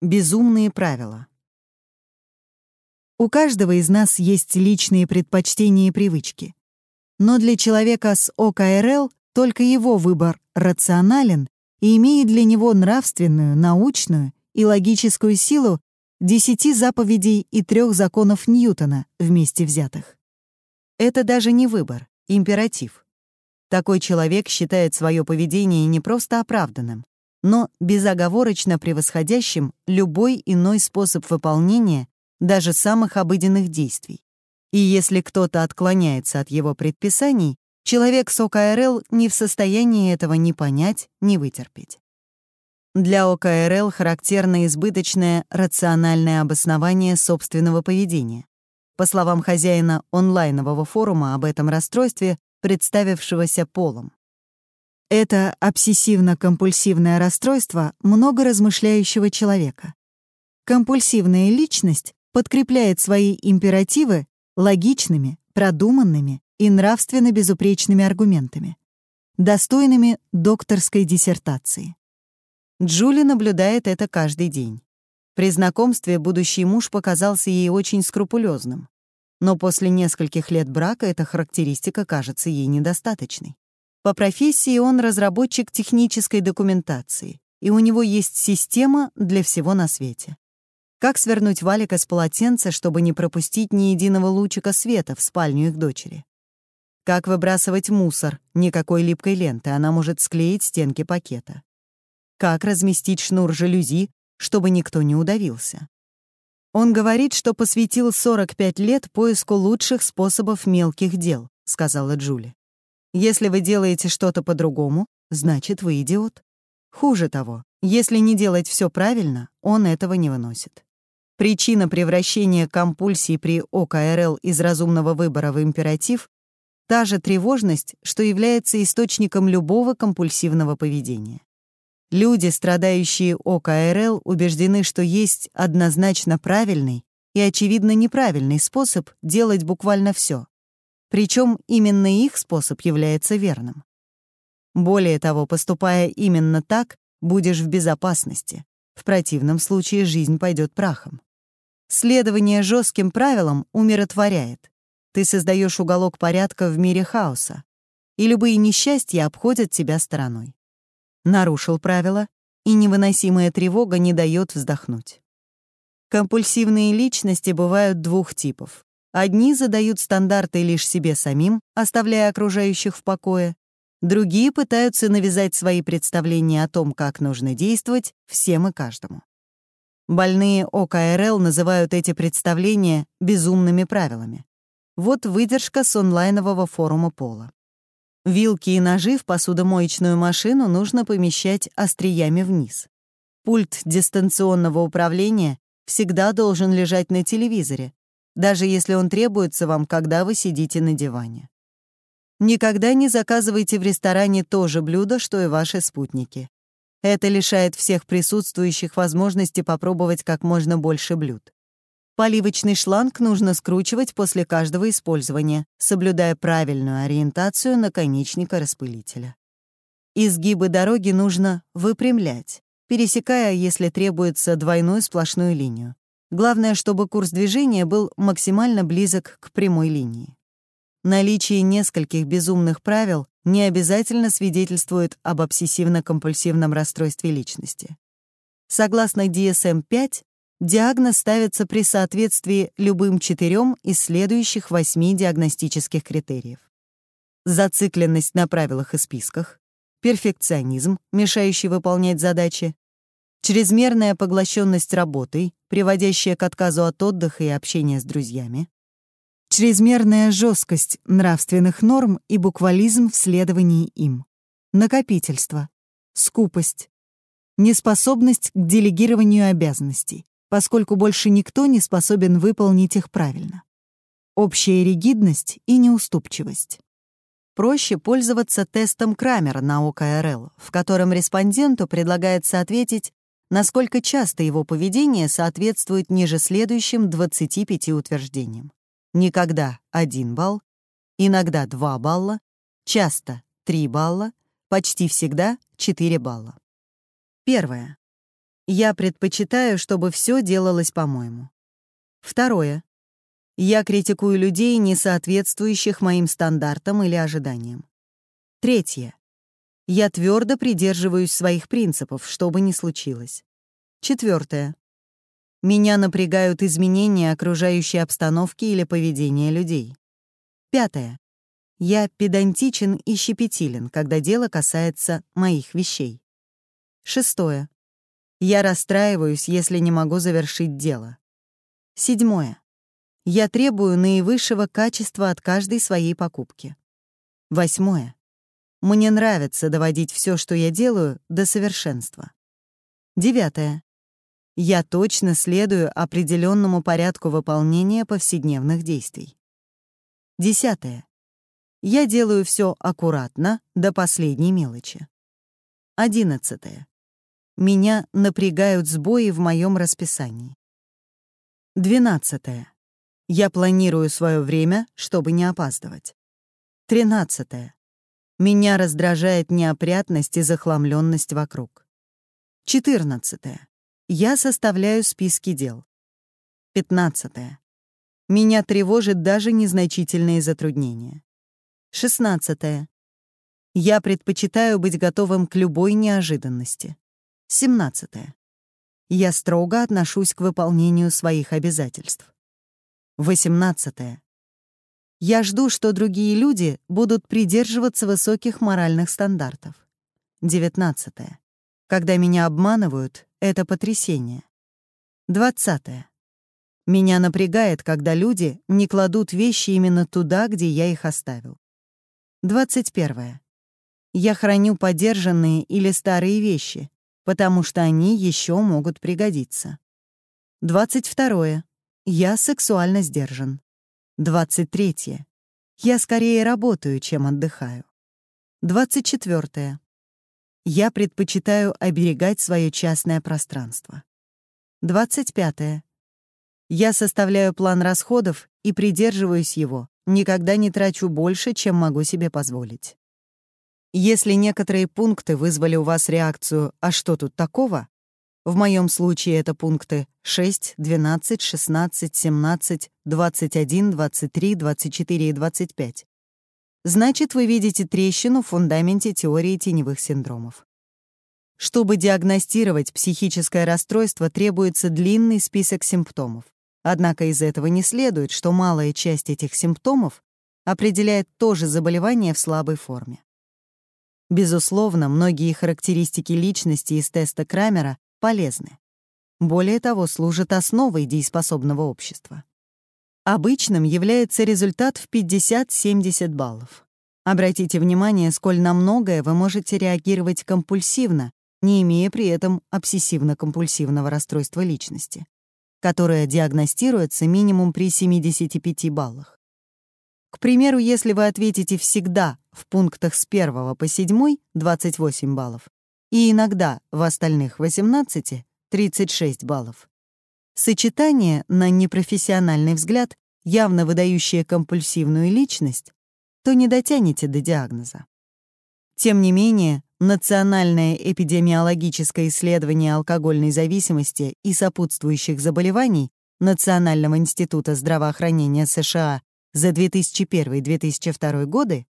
Безумные правила. У каждого из нас есть личные предпочтения и привычки. Но для человека с ОКРЛ только его выбор рационален и имеет для него нравственную, научную и логическую силу десяти заповедей и трех законов Ньютона вместе взятых. Это даже не выбор, императив. Такой человек считает свое поведение не просто оправданным, но безоговорочно превосходящим любой иной способ выполнения даже самых обыденных действий. И если кто-то отклоняется от его предписаний, человек с ОКРЛ не в состоянии этого ни понять, ни вытерпеть. Для ОКРЛ характерно избыточное рациональное обоснование собственного поведения. По словам хозяина онлайнового форума об этом расстройстве, представившегося Полом. Это обсессивно-компульсивное расстройство многоразмышляющего человека. Компульсивная личность подкрепляет свои императивы логичными, продуманными и нравственно безупречными аргументами, достойными докторской диссертации. Джули наблюдает это каждый день. При знакомстве будущий муж показался ей очень скрупулезным, но после нескольких лет брака эта характеристика кажется ей недостаточной. По профессии он разработчик технической документации, и у него есть система для всего на свете. Как свернуть валика с полотенца, чтобы не пропустить ни единого лучика света в спальню их дочери? Как выбрасывать мусор, никакой липкой ленты, она может склеить стенки пакета. Как разместить шнур жалюзи, чтобы никто не удавился. Он говорит, что посвятил 45 лет поиску лучших способов мелких дел, сказала Джули. Если вы делаете что-то по-другому, значит, вы идиот. Хуже того, если не делать все правильно, он этого не выносит. Причина превращения компульсии при ОКРЛ из разумного выбора в императив — та же тревожность, что является источником любого компульсивного поведения. Люди, страдающие ОКРЛ, убеждены, что есть однозначно правильный и очевидно неправильный способ делать буквально все. Причем именно их способ является верным. Более того, поступая именно так, будешь в безопасности. В противном случае жизнь пойдет прахом. Следование жестким правилам умиротворяет. Ты создаешь уголок порядка в мире хаоса, и любые несчастья обходят тебя стороной. Нарушил правила, и невыносимая тревога не дает вздохнуть. Компульсивные личности бывают двух типов. Одни задают стандарты лишь себе самим, оставляя окружающих в покое. Другие пытаются навязать свои представления о том, как нужно действовать, всем и каждому. Больные ОКРЛ называют эти представления безумными правилами. Вот выдержка с онлайнового форума Пола. Вилки и ножи в посудомоечную машину нужно помещать остриями вниз. Пульт дистанционного управления всегда должен лежать на телевизоре, даже если он требуется вам, когда вы сидите на диване. Никогда не заказывайте в ресторане то же блюдо, что и ваши спутники. Это лишает всех присутствующих возможности попробовать как можно больше блюд. Поливочный шланг нужно скручивать после каждого использования, соблюдая правильную ориентацию наконечника распылителя. Изгибы дороги нужно выпрямлять, пересекая, если требуется, двойную сплошную линию. Главное, чтобы курс движения был максимально близок к прямой линии. Наличие нескольких безумных правил не обязательно свидетельствует об обсессивно-компульсивном расстройстве личности. Согласно DSM-5, диагноз ставится при соответствии любым четырем из следующих восьми диагностических критериев. Зацикленность на правилах и списках, перфекционизм, мешающий выполнять задачи, чрезмерная поглощенность работой, приводящая к отказу от отдыха и общения с друзьями, чрезмерная жесткость нравственных норм и буквализм в следовании им, накопительство, скупость, неспособность к делегированию обязанностей, поскольку больше никто не способен выполнить их правильно, общая ригидность и неуступчивость. Проще пользоваться тестом Крамера на ОКРЛ, в котором респонденту предлагается ответить насколько часто его поведение соответствует ниже следующим 25 утверждениям. Никогда — 1 балл, иногда 2 балла, часто — 3 балла, почти всегда — 4 балла. Первое. Я предпочитаю, чтобы все делалось по-моему. Второе. Я критикую людей, не соответствующих моим стандартам или ожиданиям. Третье. Я твердо придерживаюсь своих принципов, что бы ни случилось. Четвертое. Меня напрягают изменения окружающей обстановки или поведения людей. Пятое. Я педантичен и щепетилен, когда дело касается моих вещей. Шестое. Я расстраиваюсь, если не могу завершить дело. Седьмое. Я требую наивысшего качества от каждой своей покупки. Восьмое. Мне нравится доводить все, что я делаю, до совершенства. Девятое. Я точно следую определенному порядку выполнения повседневных действий. Десятое. Я делаю все аккуратно, до последней мелочи. Одиннадцатое. Меня напрягают сбои в моем расписании. Двенадцатое. Я планирую свое время, чтобы не опаздывать. Тринадцатое. Меня раздражает неопрятность и захламленность вокруг. 14. Я составляю списки дел. 15. Меня тревожит даже незначительные затруднения. 16. Я предпочитаю быть готовым к любой неожиданности. 17. Я строго отношусь к выполнению своих обязательств. 18. Я жду, что другие люди будут придерживаться высоких моральных стандартов. 19. Когда меня обманывают, это потрясение. 20. Меня напрягает, когда люди не кладут вещи именно туда, где я их оставил. 21. Я храню подержанные или старые вещи, потому что они еще могут пригодиться. 22. Я сексуально сдержан. 23. Я скорее работаю, чем отдыхаю. 24. Я предпочитаю оберегать свое частное пространство. 25. Я составляю план расходов и придерживаюсь его, никогда не трачу больше, чем могу себе позволить. Если некоторые пункты вызвали у вас реакцию «а что тут такого?», в моем случае это пункты 6, 12, 16, 17, 21, 23, 24 и 25. Значит, вы видите трещину в фундаменте теории теневых синдромов. Чтобы диагностировать психическое расстройство, требуется длинный список симптомов. Однако из этого не следует, что малая часть этих симптомов определяет то же заболевание в слабой форме. Безусловно, многие характеристики личности из теста Крамера полезны. Более того, служат основой дееспособного общества. Обычным является результат в 50-70 баллов. Обратите внимание, сколь на многое вы можете реагировать компульсивно, не имея при этом обсессивно-компульсивного расстройства личности, которое диагностируется минимум при 75 баллах. К примеру, если вы ответите «всегда» в пунктах с 1 по 7 — 28 баллов, и иногда в остальных 18 — 36 баллов. Сочетание, на непрофессиональный взгляд, явно выдающее компульсивную личность, то не дотянете до диагноза. Тем не менее, Национальное эпидемиологическое исследование алкогольной зависимости и сопутствующих заболеваний Национального института здравоохранения США за 2001-2002 годы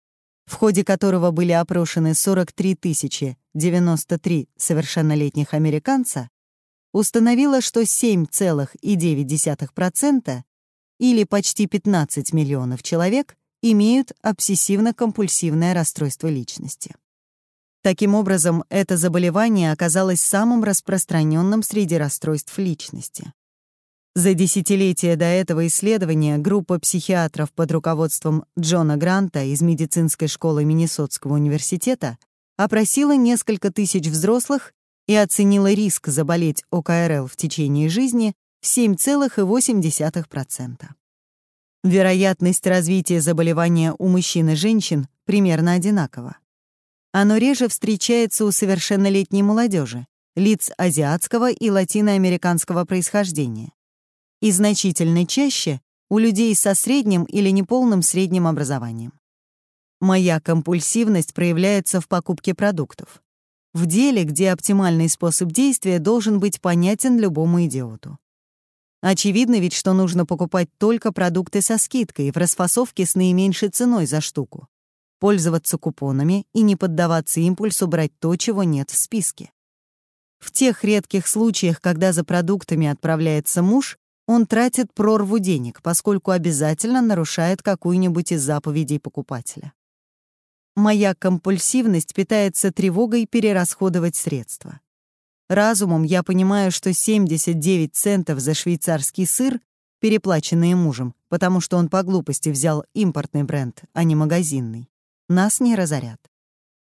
в ходе которого были опрошены 43 093 совершеннолетних американца, установила, что 7,9% или почти 15 миллионов человек имеют обсессивно-компульсивное расстройство личности. Таким образом, это заболевание оказалось самым распространенным среди расстройств личности. За десятилетия до этого исследования группа психиатров под руководством Джона Гранта из медицинской школы Миннесотского университета опросила несколько тысяч взрослых и оценила риск заболеть ОКРЛ в течение жизни в 7,8%. Вероятность развития заболевания у мужчин и женщин примерно одинакова. Оно реже встречается у совершеннолетней молодежи, лиц азиатского и латиноамериканского происхождения и значительно чаще у людей со средним или неполным средним образованием. Моя компульсивность проявляется в покупке продуктов. В деле, где оптимальный способ действия должен быть понятен любому идиоту. Очевидно ведь, что нужно покупать только продукты со скидкой в расфасовке с наименьшей ценой за штуку, пользоваться купонами и не поддаваться импульсу брать то, чего нет в списке. В тех редких случаях, когда за продуктами отправляется муж, он тратит прорву денег, поскольку обязательно нарушает какую-нибудь из заповедей покупателя. Моя компульсивность питается тревогой перерасходовать средства. Разумом я понимаю, что 79 центов за швейцарский сыр, переплаченные мужем, потому что он по глупости взял импортный бренд, а не магазинный, нас не разорят.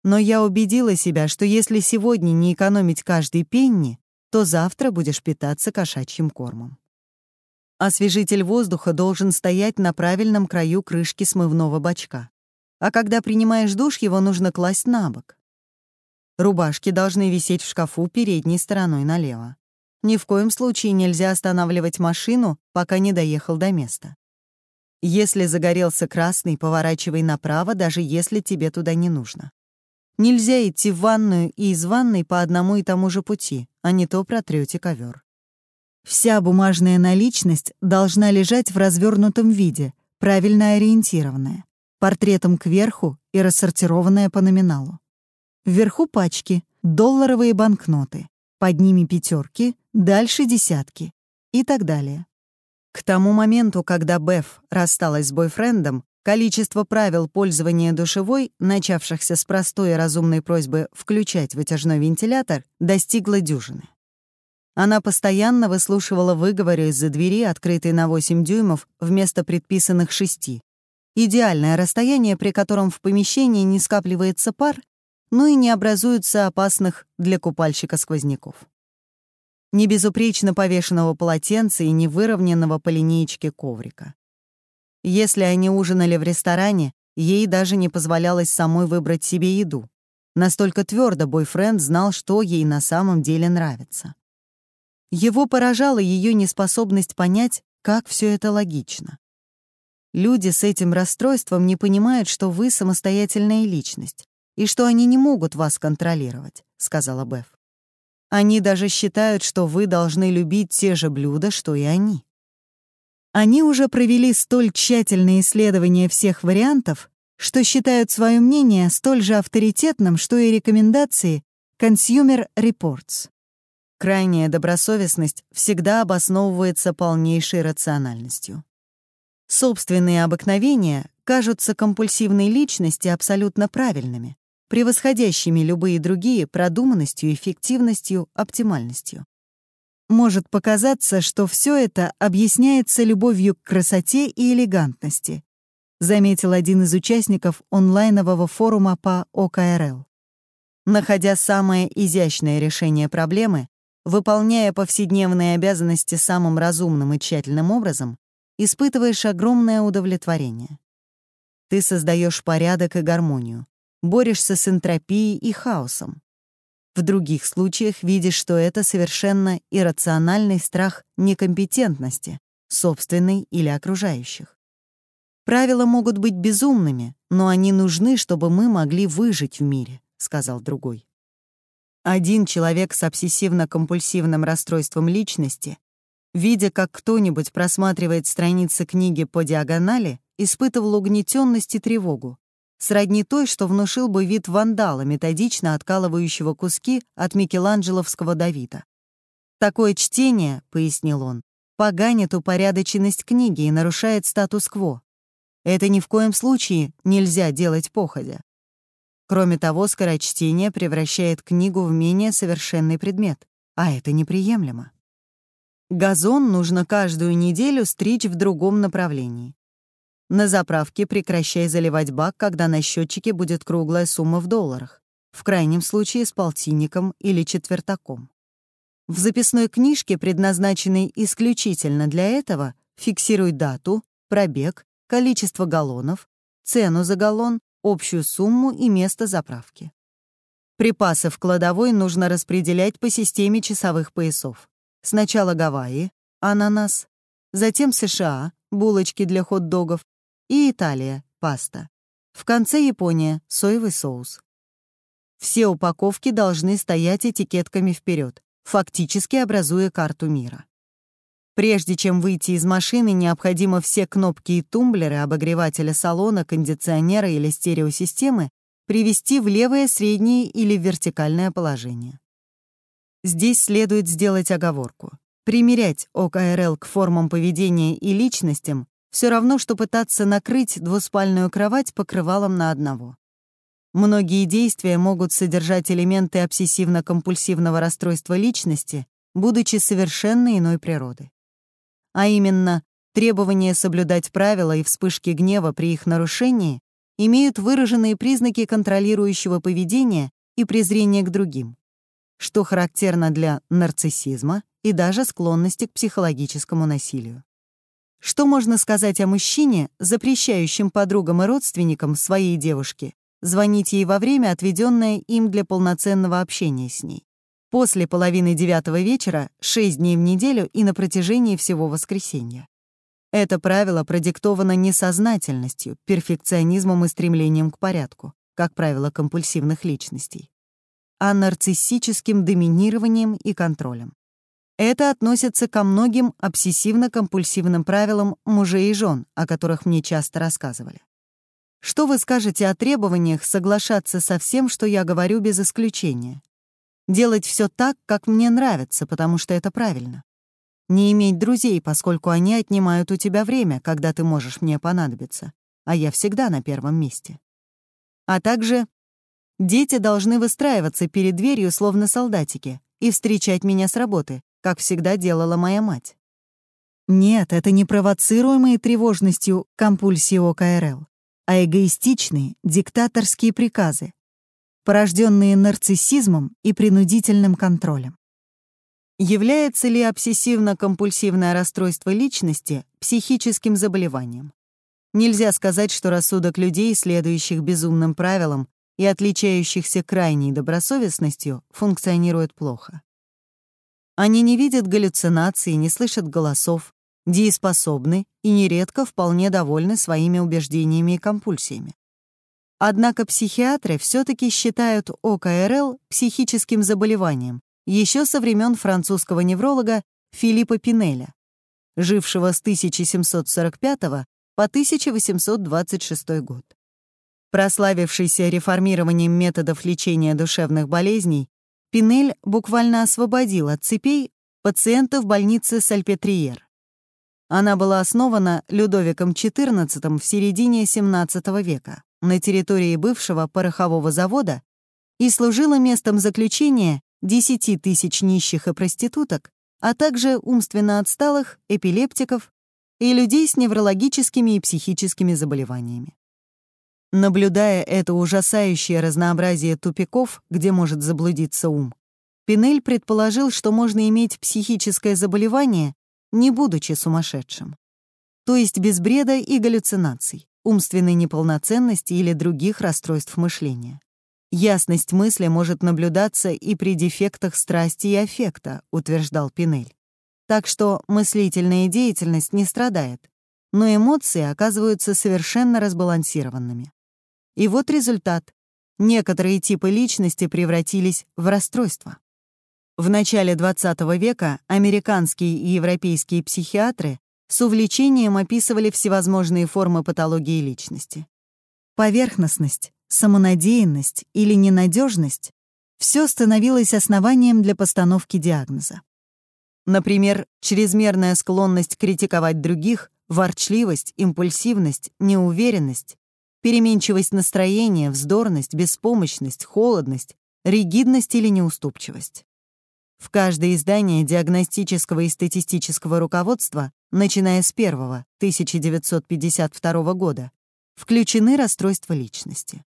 Но я убедила себя, что если сегодня не экономить каждый пенни, то завтра будешь питаться кошачьим кормом. Освежитель воздуха должен стоять на правильном краю крышки смывного бачка. А когда принимаешь душ, его нужно класть на бок. Рубашки должны висеть в шкафу передней стороной налево. Ни в коем случае нельзя останавливать машину, пока не доехал до места. Если загорелся красный, поворачивай направо, даже если тебе туда не нужно. Нельзя идти в ванную и из ванной по одному и тому же пути, а не то протрете ковер. Вся бумажная наличность должна лежать в развернутом виде, правильно ориентированная, портретом кверху и рассортированная по номиналу. Вверху пачки, долларовые банкноты, под ними пятерки, дальше десятки и так далее. К тому моменту, когда Беф рассталась с бойфрендом, количество правил пользования душевой, начавшихся с простой и разумной просьбы включать вытяжной вентилятор, достигло дюжины. Она постоянно выслушивала выговоры из-за двери, открытой на 8 дюймов вместо предписанных 6. Идеальное расстояние, при котором в помещении не скапливается пар, но и не образуется опасных для купальщика сквозняков. Не безупречно повешенного полотенца и не выровненного по линеечке коврика. Если они ужинали в ресторане, ей даже не позволялось самой выбрать себе еду. Настолько твердо бойфренд знал, что ей на самом деле нравится. Его поражала ее неспособность понять, как все это логично. Люди с этим расстройством не понимают, что вы самостоятельная личность и что они не могут вас контролировать, сказала Беф. Они даже считают, что вы должны любить те же блюда, что и они. Они уже провели столь тщательные исследования всех вариантов, что считают свое мнение столь же авторитетным, что и рекомендации Consumer Reports. Крайняя добросовестность всегда обосновывается полнейшей рациональностью. Собственные обыкновения кажутся компульсивной личности абсолютно правильными, превосходящими любые другие продуманностью, эффективностью, оптимальностью. Может показаться, что все это объясняется любовью к красоте и элегантности, заметил один из участников онлайнового форума по ОКРЛ. Находя самое изящное решение проблемы, выполняя повседневные обязанности самым разумным и тщательным образом, испытываешь огромное удовлетворение. Ты создаешь порядок и гармонию, борешься с энтропией и хаосом. В других случаях видишь, что это совершенно иррациональный страх некомпетентности, собственной или окружающих. Правила могут быть безумными, но они нужны, чтобы мы могли выжить в мире, сказал другой. Один человек с обсессивно-компульсивным расстройством личности, видя, как кто-нибудь просматривает страницы книги по диагонали, испытывал угнетенность и тревогу, сродни той, что внушил бы вид вандала, методично откалывающего куски от микеланджеловского Давида. «Такое чтение, — пояснил он, — поганит упорядоченность книги и нарушает статус-кво. Это ни в коем случае нельзя делать походя. Кроме того, скорочтение превращает книгу в менее совершенный предмет, а это неприемлемо. Газон нужно каждую неделю стричь в другом направлении. На заправке прекращай заливать бак, когда на счетчике будет круглая сумма в долларах, в крайнем случае с полтинником или четвертаком. В записной книжке, предназначенной исключительно для этого, фиксируй дату, пробег, количество галлонов, цену за галлон общую сумму и место заправки. Припасы в кладовой нужно распределять по системе часовых поясов. Сначала Гавайи, ананас, затем США, булочки для хот-догов и Италия, паста. В конце Япония, соевый соус. Все упаковки должны стоять этикетками вперед, фактически образуя карту мира. Прежде чем выйти из машины, необходимо все кнопки и тумблеры обогревателя салона, кондиционера или стереосистемы привести в левое, среднее или вертикальное положение. Здесь следует сделать оговорку. Примерять ОКРЛ к формам поведения и личностям все равно, что пытаться накрыть двуспальную кровать покрывалом на одного. Многие действия могут содержать элементы обсессивно-компульсивного расстройства личности, будучи совершенно иной природы а именно требование соблюдать правила и вспышки гнева при их нарушении, имеют выраженные признаки контролирующего поведения и презрения к другим, что характерно для нарциссизма и даже склонности к психологическому насилию. Что можно сказать о мужчине, запрещающем подругам и родственникам своей девушки звонить ей во время, отведенное им для полноценного общения с ней? После половины девятого вечера, шесть дней в неделю и на протяжении всего воскресенья. Это правило продиктовано несознательностью, перфекционизмом и стремлением к порядку, как правило, компульсивных личностей, а нарциссическим доминированием и контролем. Это относится ко многим обсессивно-компульсивным правилам мужей и жен, о которых мне часто рассказывали. Что вы скажете о требованиях соглашаться со всем, что я говорю без исключения? Делать все так, как мне нравится, потому что это правильно. Не иметь друзей, поскольку они отнимают у тебя время, когда ты можешь мне понадобиться, а я всегда на первом месте. А также дети должны выстраиваться перед дверью, словно солдатики, и встречать меня с работы, как всегда делала моя мать. Нет, это не провоцируемые тревожностью компульсии ОКРЛ, а эгоистичные диктаторские приказы, порожденные нарциссизмом и принудительным контролем. Является ли обсессивно-компульсивное расстройство личности психическим заболеванием? Нельзя сказать, что рассудок людей, следующих безумным правилам и отличающихся крайней добросовестностью, функционирует плохо. Они не видят галлюцинаций, не слышат голосов, дееспособны и нередко вполне довольны своими убеждениями и компульсиями. Однако психиатры все-таки считают ОКРЛ психическим заболеванием еще со времен французского невролога Филиппа Пинеля, жившего с 1745 по 1826 год. Прославившийся реформированием методов лечения душевных болезней, Пинель буквально освободил от цепей пациентов больницы Сальпетриер. Она была основана Людовиком XIV в середине XVII века на территории бывшего порохового завода и служила местом заключения 10 тысяч нищих и проституток, а также умственно отсталых, эпилептиков и людей с неврологическими и психическими заболеваниями. Наблюдая это ужасающее разнообразие тупиков, где может заблудиться ум, Пинель предположил, что можно иметь психическое заболевание, не будучи сумасшедшим. То есть без бреда и галлюцинаций умственной неполноценности или других расстройств мышления. Ясность мысли может наблюдаться и при дефектах страсти и аффекта, утверждал Пинель. Так что мыслительная деятельность не страдает, но эмоции оказываются совершенно разбалансированными. И вот результат. Некоторые типы личности превратились в расстройство. В начале XX века американские и европейские психиатры с увлечением описывали всевозможные формы патологии личности. Поверхностность, самонадеянность или ненадежность — все становилось основанием для постановки диагноза. Например, чрезмерная склонность критиковать других, ворчливость, импульсивность, неуверенность, переменчивость настроения, вздорность, беспомощность, холодность, ригидность или неуступчивость. В каждое издание диагностического и статистического руководства, начиная с первого, 1952 года, включены расстройства личности.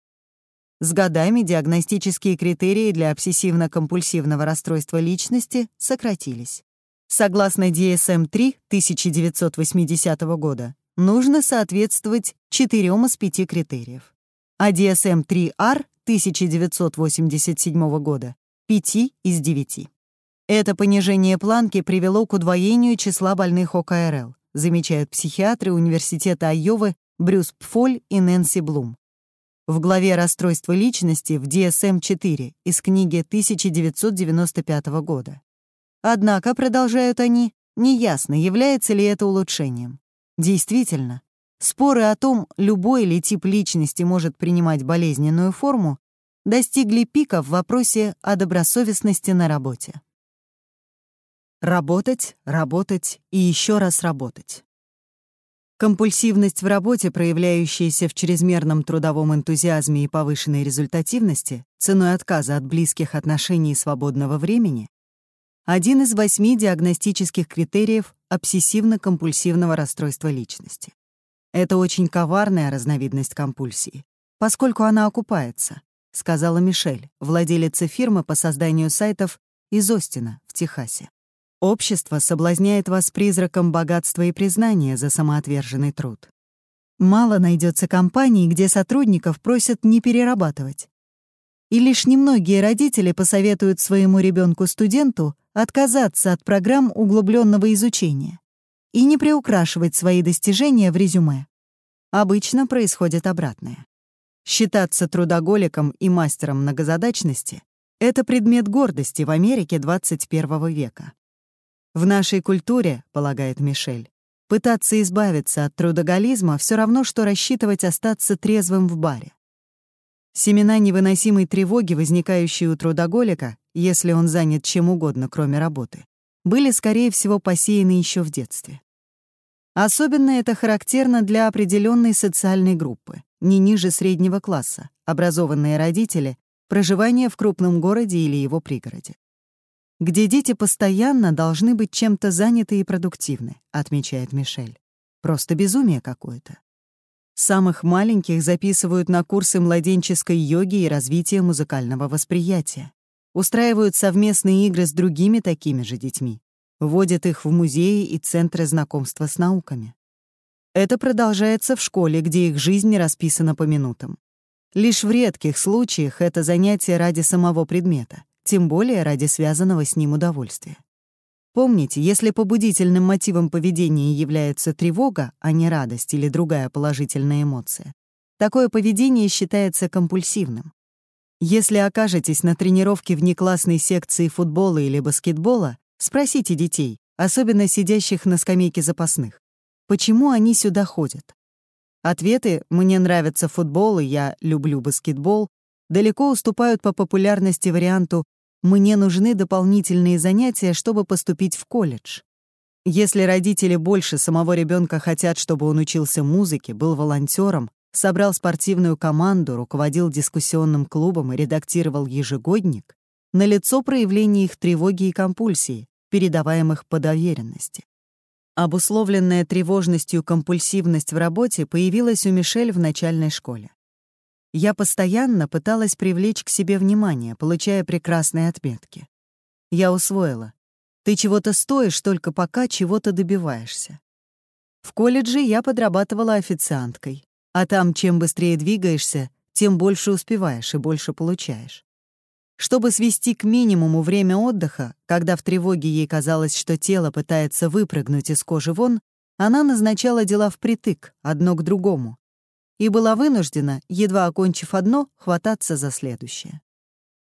С годами диагностические критерии для обсессивно-компульсивного расстройства личности сократились. Согласно DSM-3 1980 года, нужно соответствовать четырем из пяти критериев, а DSM-3R 1987 года — пяти из девяти. Это понижение планки привело к удвоению числа больных ОКРЛ, замечают психиатры Университета Айовы Брюс Пфоль и Нэнси Блум. в главе «Расстройство личности» в DSM-4 из книги 1995 года. Однако, продолжают они, неясно, является ли это улучшением. Действительно, споры о том, любой ли тип личности может принимать болезненную форму, достигли пика в вопросе о добросовестности на работе. Работать, работать и еще раз работать. Компульсивность в работе, проявляющаяся в чрезмерном трудовом энтузиазме и повышенной результативности, ценой отказа от близких отношений и свободного времени, один из восьми диагностических критериев обсессивно-компульсивного расстройства личности. Это очень коварная разновидность компульсии, поскольку она окупается, сказала Мишель, владелица фирмы по созданию сайтов из Остина в Техасе. Общество соблазняет вас призраком богатства и признания за самоотверженный труд. Мало найдется компаний, где сотрудников просят не перерабатывать. И лишь немногие родители посоветуют своему ребенку-студенту отказаться от программ углубленного изучения и не приукрашивать свои достижения в резюме. Обычно происходит обратное. Считаться трудоголиком и мастером многозадачности — это предмет гордости в Америке 21 века. В нашей культуре, полагает Мишель, пытаться избавиться от трудоголизма все равно, что рассчитывать остаться трезвым в баре. Семена невыносимой тревоги, возникающие у трудоголика, если он занят чем угодно, кроме работы, были, скорее всего, посеяны еще в детстве. Особенно это характерно для определенной социальной группы, не ниже среднего класса, образованные родители, проживание в крупном городе или его пригороде где дети постоянно должны быть чем-то заняты и продуктивны, отмечает Мишель. Просто безумие какое-то. Самых маленьких записывают на курсы младенческой йоги и развития музыкального восприятия. Устраивают совместные игры с другими такими же детьми. Вводят их в музеи и центры знакомства с науками. Это продолжается в школе, где их жизнь расписана по минутам. Лишь в редких случаях это занятие ради самого предмета тем более ради связанного с ним удовольствия. Помните, если побудительным мотивом поведения является тревога, а не радость или другая положительная эмоция, такое поведение считается компульсивным. Если окажетесь на тренировке внеклассной секции футбола или баскетбола, спросите детей, особенно сидящих на скамейке запасных, почему они сюда ходят. Ответы «мне нравится футбол» и «я люблю баскетбол» далеко уступают по популярности варианту мне нужны дополнительные занятия, чтобы поступить в колледж. Если родители больше самого ребенка хотят, чтобы он учился музыке, был волонтером, собрал спортивную команду, руководил дискуссионным клубом и редактировал ежегодник, налицо проявление их тревоги и компульсии, передаваемых по доверенности. Обусловленная тревожностью компульсивность в работе появилась у Мишель в начальной школе. Я постоянно пыталась привлечь к себе внимание, получая прекрасные отметки. Я усвоила. Ты чего-то стоишь только пока чего-то добиваешься. В колледже я подрабатывала официанткой, а там чем быстрее двигаешься, тем больше успеваешь и больше получаешь. Чтобы свести к минимуму время отдыха, когда в тревоге ей казалось, что тело пытается выпрыгнуть из кожи вон, она назначала дела впритык, одно к другому, и была вынуждена, едва окончив одно, хвататься за следующее.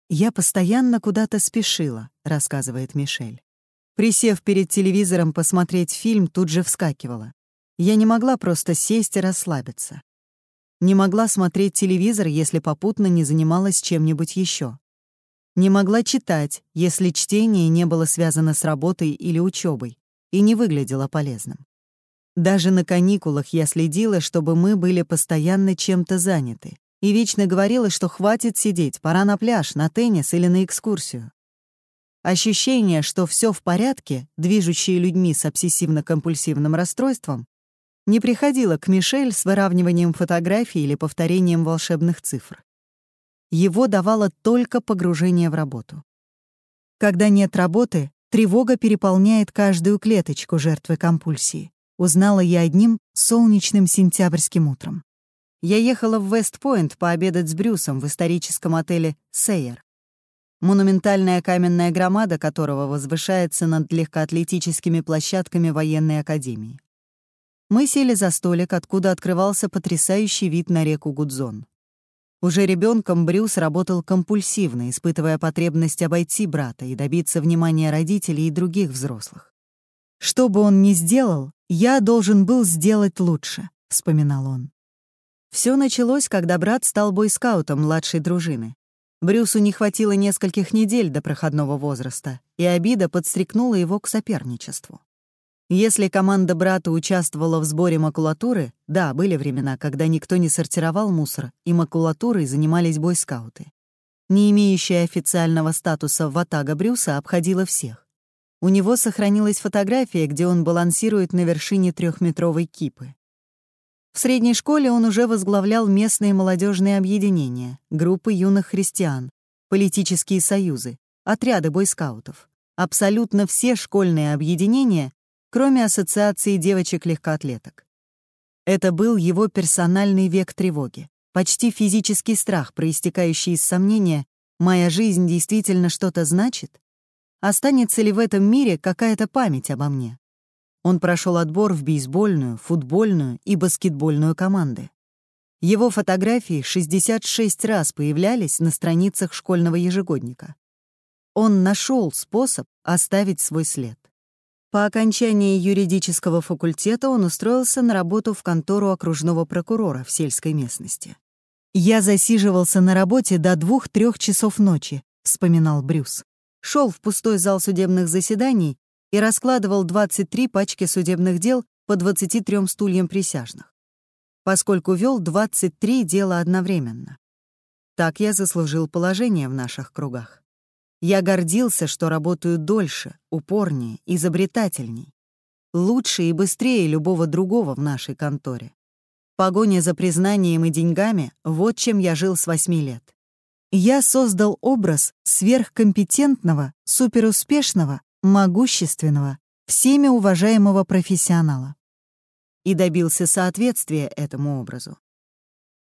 «Я постоянно куда-то спешила», — рассказывает Мишель. Присев перед телевизором посмотреть фильм, тут же вскакивала. Я не могла просто сесть и расслабиться. Не могла смотреть телевизор, если попутно не занималась чем-нибудь еще. Не могла читать, если чтение не было связано с работой или учебой и не выглядело полезным. Даже на каникулах я следила, чтобы мы были постоянно чем-то заняты, и вечно говорила, что хватит сидеть, пора на пляж, на теннис или на экскурсию. Ощущение, что все в порядке, движущие людьми с обсессивно-компульсивным расстройством, не приходило к Мишель с выравниванием фотографий или повторением волшебных цифр. Его давало только погружение в работу. Когда нет работы, тревога переполняет каждую клеточку жертвы компульсии узнала я одним солнечным сентябрьским утром. Я ехала в Вестпойнт пообедать с Брюсом в историческом отеле «Сейер», монументальная каменная громада которого возвышается над легкоатлетическими площадками военной академии. Мы сели за столик, откуда открывался потрясающий вид на реку Гудзон. Уже ребенком Брюс работал компульсивно, испытывая потребность обойти брата и добиться внимания родителей и других взрослых. «Что бы он ни сделал, я должен был сделать лучше», — вспоминал он. Все началось, когда брат стал бойскаутом младшей дружины. Брюсу не хватило нескольких недель до проходного возраста, и обида подстрекнула его к соперничеству. Если команда брата участвовала в сборе макулатуры, да, были времена, когда никто не сортировал мусор, и макулатурой занимались бойскауты. Не имеющая официального статуса ватага Брюса обходила всех. У него сохранилась фотография, где он балансирует на вершине трехметровой кипы. В средней школе он уже возглавлял местные молодежные объединения, группы юных христиан, политические союзы, отряды бойскаутов. Абсолютно все школьные объединения кроме ассоциации девочек-легкоатлеток. Это был его персональный век тревоги, почти физический страх, проистекающий из сомнения «моя жизнь действительно что-то значит?» Останется ли в этом мире какая-то память обо мне? Он прошел отбор в бейсбольную, футбольную и баскетбольную команды. Его фотографии 66 раз появлялись на страницах школьного ежегодника. Он нашел способ оставить свой след. По окончании юридического факультета он устроился на работу в контору окружного прокурора в сельской местности. «Я засиживался на работе до двух-трех часов ночи», — вспоминал Брюс. Шел в пустой зал судебных заседаний и раскладывал 23 пачки судебных дел по 23 стульям присяжных, поскольку вел 23 дела одновременно. Так я заслужил положение в наших кругах. Я гордился, что работаю дольше, упорнее, изобретательней. Лучше и быстрее любого другого в нашей конторе. Погоня за признанием и деньгами — вот чем я жил с восьми лет. Я создал образ сверхкомпетентного, суперуспешного, могущественного, всеми уважаемого профессионала. И добился соответствия этому образу.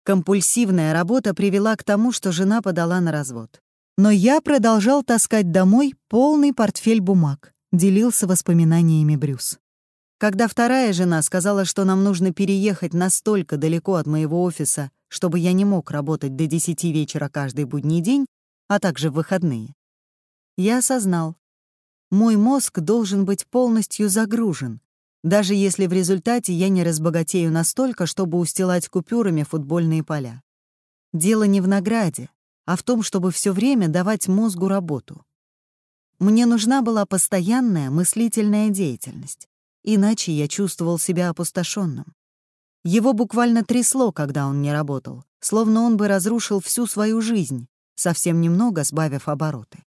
Компульсивная работа привела к тому, что жена подала на развод. Но я продолжал таскать домой полный портфель бумаг, делился воспоминаниями Брюс. Когда вторая жена сказала, что нам нужно переехать настолько далеко от моего офиса, чтобы я не мог работать до 10 вечера каждый будний день, а также в выходные, я осознал, мой мозг должен быть полностью загружен, даже если в результате я не разбогатею настолько, чтобы устилать купюрами футбольные поля. Дело не в награде, а в том, чтобы все время давать мозгу работу. Мне нужна была постоянная мыслительная деятельность, иначе я чувствовал себя опустошенным. Его буквально трясло, когда он не работал, словно он бы разрушил всю свою жизнь, совсем немного сбавив обороты.